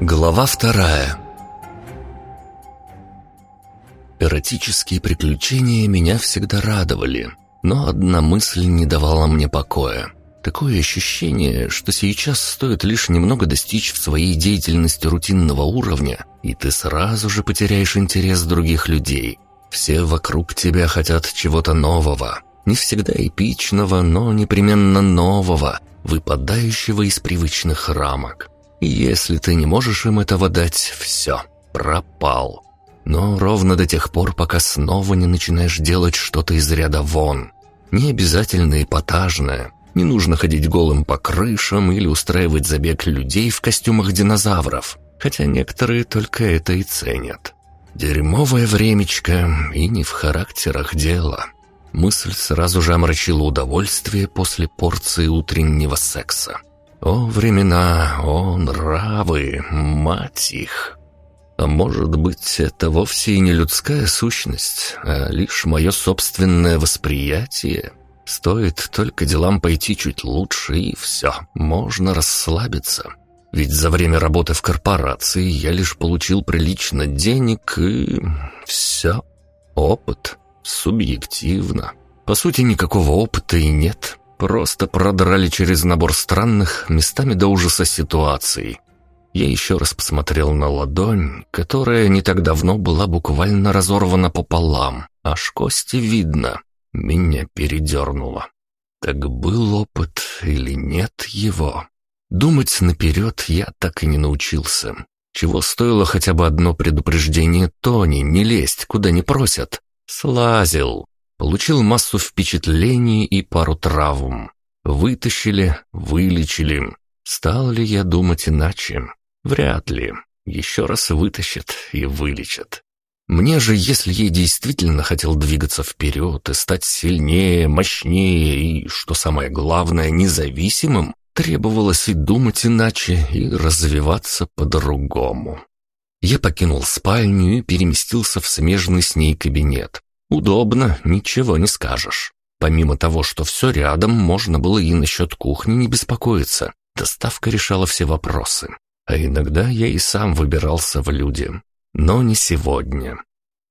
Глава вторая Эротические приключения меня всегда радовали, но одна мысль не давала мне покоя. Такое ощущение, что сейчас стоит лишь немного достичь в своей деятельности рутинного уровня, и ты сразу же потеряешь интерес других людей. Все вокруг тебя хотят чего-то нового. Не всегда эпичного, но непременно нового, выпадающего из привычных рамок. Если ты не можешь им этого дать, все, пропал. Но ровно до тех пор, пока снова не начинаешь делать что-то из ряда вон. Не обязательно эпатажное, не нужно ходить голым по крышам или устраивать забег людей в костюмах динозавров, хотя некоторые только это и ценят. Дерьмовое времечко, и не в характерах дело. Мысль сразу же омрачила удовольствие после порции утреннего секса. О, времена, о, нравы, мать их! А может быть, это вовсе и не людская сущность, а лишь мое собственное восприятие? Стоит только делам пойти чуть лучше, и все, можно расслабиться. Ведь за время работы в корпорации я лишь получил прилично денег и... все. Опыт. Субъективно. По сути, никакого опыта и нет. Просто продрали через набор странных, местами до ужаса ситуаций. Я еще раз посмотрел на ладонь, которая не так давно была буквально разорвана пополам. Аж кости видно. Меня передернуло. Так был опыт или нет его? Думать наперед я так и не научился. Чего стоило хотя бы одно предупреждение Тони не лезть, куда не просят. Слазил. Получил массу впечатлений и пару травм. Вытащили, вылечили. Стал ли я думать иначе? Вряд ли. Еще раз вытащат и вылечат. Мне же, если я действительно хотел двигаться вперед и стать сильнее, мощнее и, что самое главное, независимым, требовалось и думать иначе, и развиваться по-другому. Я покинул спальню и переместился в смежный с ней кабинет. Удобно, ничего не скажешь. Помимо того, что все рядом, можно было и насчет кухни не беспокоиться. Доставка решала все вопросы. А иногда я и сам выбирался в люди. Но не сегодня.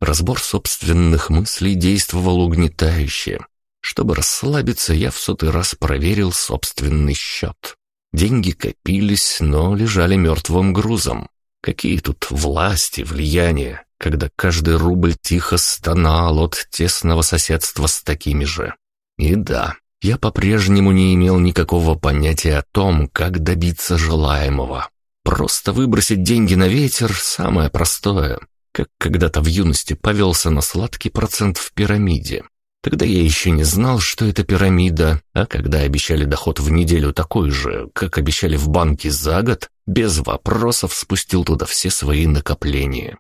Разбор собственных мыслей действовал угнетающе. Чтобы расслабиться, я в сотый раз проверил собственный счет. Деньги копились, но лежали мертвым грузом. Какие тут власти, влияния, когда каждый рубль тихо стонал от тесного соседства с такими же. И да, я по-прежнему не имел никакого понятия о том, как добиться желаемого. Просто выбросить деньги на ветер – самое простое. Как когда-то в юности повелся на сладкий процент в пирамиде. Тогда я еще не знал, что это пирамида, а когда обещали доход в неделю такой же, как обещали в банке за год, без вопросов спустил туда все свои накопления.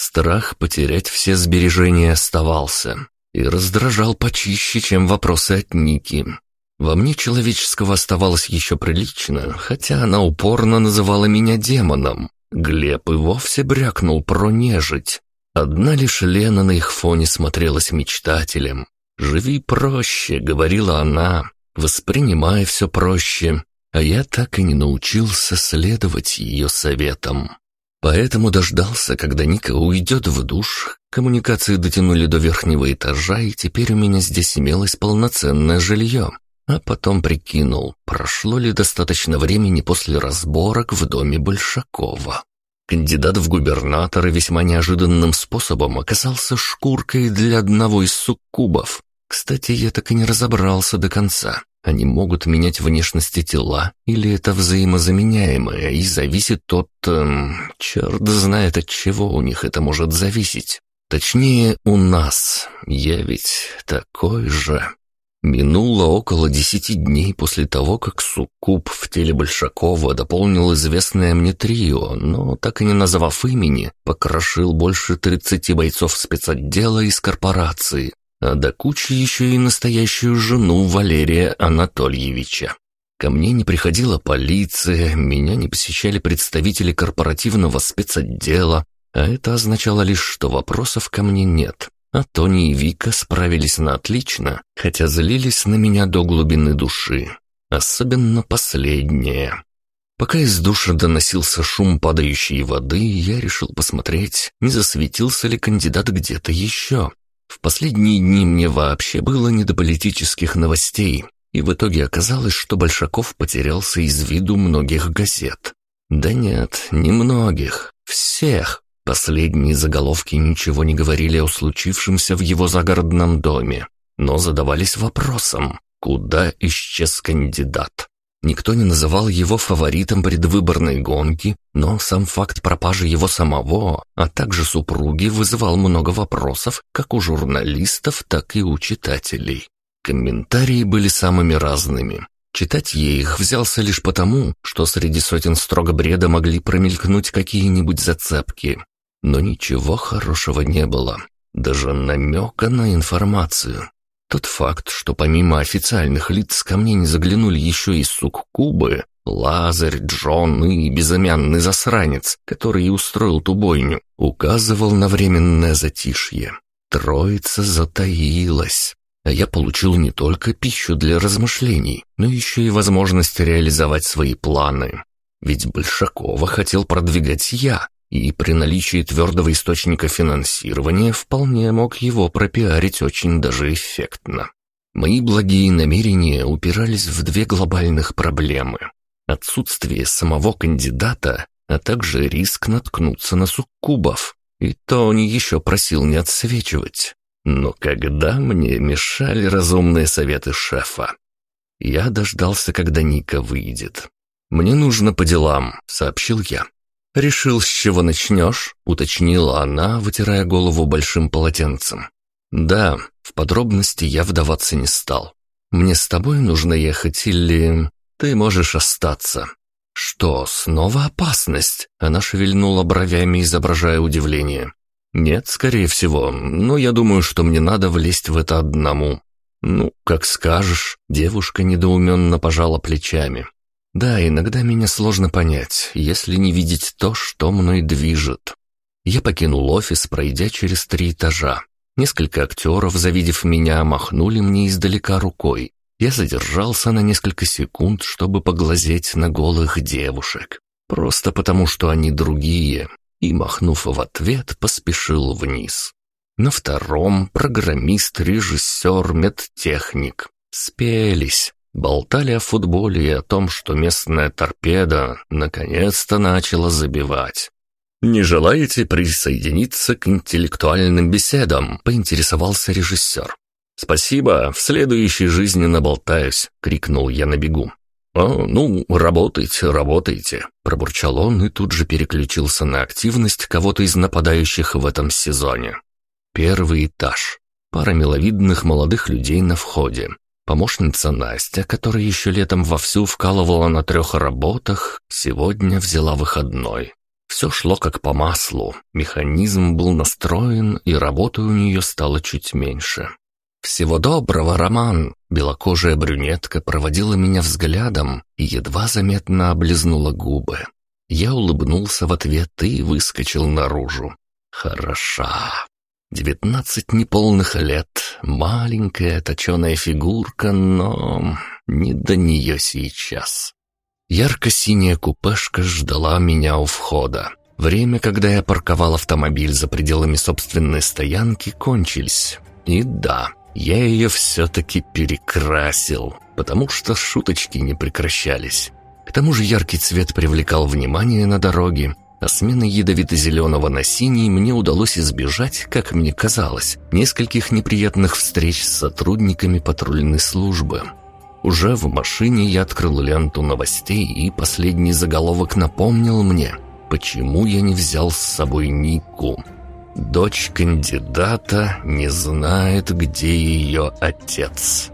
Страх потерять все сбережения оставался и раздражал почище, чем вопросы от Ники. Во мне человеческого оставалось еще прилично, хотя она упорно называла меня демоном. Глеб и вовсе брякнул про нежить. Одна лишь Лена на их фоне смотрелась мечтателем. «Живи проще», — говорила она, — «воспринимай все проще». А я так и не научился следовать ее советам. Поэтому дождался, когда Ника уйдет в душ. Коммуникации дотянули до верхнего этажа, и теперь у меня здесь имелось полноценное жилье. А потом прикинул, прошло ли достаточно времени после разборок в доме Большакова. Кандидат в губернаторы весьма неожиданным способом оказался шкуркой для одного из суккубов. Кстати, я так и не разобрался до конца. Они могут менять внешности тела, или это взаимозаменяемое и зависит от... Эм, черт знает от чего у них это может зависеть. Точнее, у нас. Я ведь такой же. Минуло около десяти дней после того, как суккуб в теле Большакова дополнил известное мне трио, но, так и не назвав имени, покрошил больше тридцати бойцов спецотдела из корпорации, а до кучи еще и настоящую жену Валерия Анатольевича. Ко мне не приходила полиция, меня не посещали представители корпоративного спецотдела, а это означало лишь, что вопросов ко мне нет. А Тони и Вика справились на отлично, хотя злились на меня до глубины души. Особенно последнее. Пока из душа доносился шум падающей воды, я решил посмотреть, не засветился ли кандидат где-то еще. В последние дни мне вообще было не до политических новостей, и в итоге оказалось, что Большаков потерялся из виду многих газет. Да нет, не многих, всех. Последние заголовки ничего не говорили о случившемся в его загородном доме, но задавались вопросом, куда исчез кандидат. Никто не называл его фаворитом предвыборной гонки, но сам факт пропажи его самого, а также супруги вызывал много вопросов как у журналистов, так и у читателей. Комментарии были самыми разными. Читать я их взялся лишь потому, что среди сотен строго бреда могли промелькнуть какие-нибудь зацепки. Но ничего хорошего не было, даже намека на информацию. Тот факт, что помимо официальных лиц ко мне не заглянули еще и сук Кубы, Лазарь, Джон и безымянный засранец, который и устроил ту бойню, указывал на временное затишье. Троица затаилась, а я получил не только пищу для размышлений, но еще и возможность реализовать свои планы. Ведь Большакова хотел продвигать я, и при наличии твердого источника финансирования вполне мог его пропиарить очень даже эффектно. Мои благие намерения упирались в две глобальных проблемы. Отсутствие самого кандидата, а также риск наткнуться на суккубов. И то он еще просил не отсвечивать. Но когда мне мешали разумные советы шефа? Я дождался, когда Ника выйдет. «Мне нужно по делам», — сообщил я. «Решил, с чего начнешь?» — уточнила она, вытирая голову большим полотенцем. «Да, в подробности я вдаваться не стал. Мне с тобой нужно ехать или... Ты можешь остаться». «Что, снова опасность?» — она шевельнула бровями, изображая удивление. «Нет, скорее всего, но я думаю, что мне надо влезть в это одному». «Ну, как скажешь», — девушка недоуменно пожала плечами. Да, иногда меня сложно понять, если не видеть то, что мной движет. Я покинул офис, пройдя через три этажа. Несколько актеров, завидев меня, махнули мне издалека рукой. Я задержался на несколько секунд, чтобы поглазеть на голых девушек. Просто потому, что они другие. И, махнув в ответ, поспешил вниз. На втором программист, режиссер, медтехник. Спелись. Болтали о футболе и о том, что местная торпеда наконец-то начала забивать. «Не желаете присоединиться к интеллектуальным беседам?» — поинтересовался режиссер. «Спасибо, в следующей жизни наболтаюсь», — крикнул я на бегу. «О, ну, работайте, работайте», — пробурчал он и тут же переключился на активность кого-то из нападающих в этом сезоне. Первый этаж. Пара миловидных молодых людей на входе. Помощница Настя, которая еще летом вовсю вкалывала на трех работах, сегодня взяла выходной. Все шло как по маслу, механизм был настроен, и работы у нее стало чуть меньше. «Всего доброго, Роман!» Белокожая брюнетка проводила меня взглядом и едва заметно облизнула губы. Я улыбнулся в ответ и выскочил наружу. «Хороша!» Девятнадцать неполных лет, маленькая точеная фигурка, но не до нее сейчас. Ярко-синяя купешка ждала меня у входа. Время, когда я парковал автомобиль за пределами собственной стоянки, кончились. И да, я ее все-таки перекрасил, потому что шуточки не прекращались. К тому же яркий цвет привлекал внимание на дороге, а смены ядовито-зеленого на синий мне удалось избежать, как мне казалось, нескольких неприятных встреч с сотрудниками патрульной службы. Уже в машине я открыл ленту новостей, и последний заголовок напомнил мне, почему я не взял с собой Нику. Дочь кандидата не знает, где ее отец.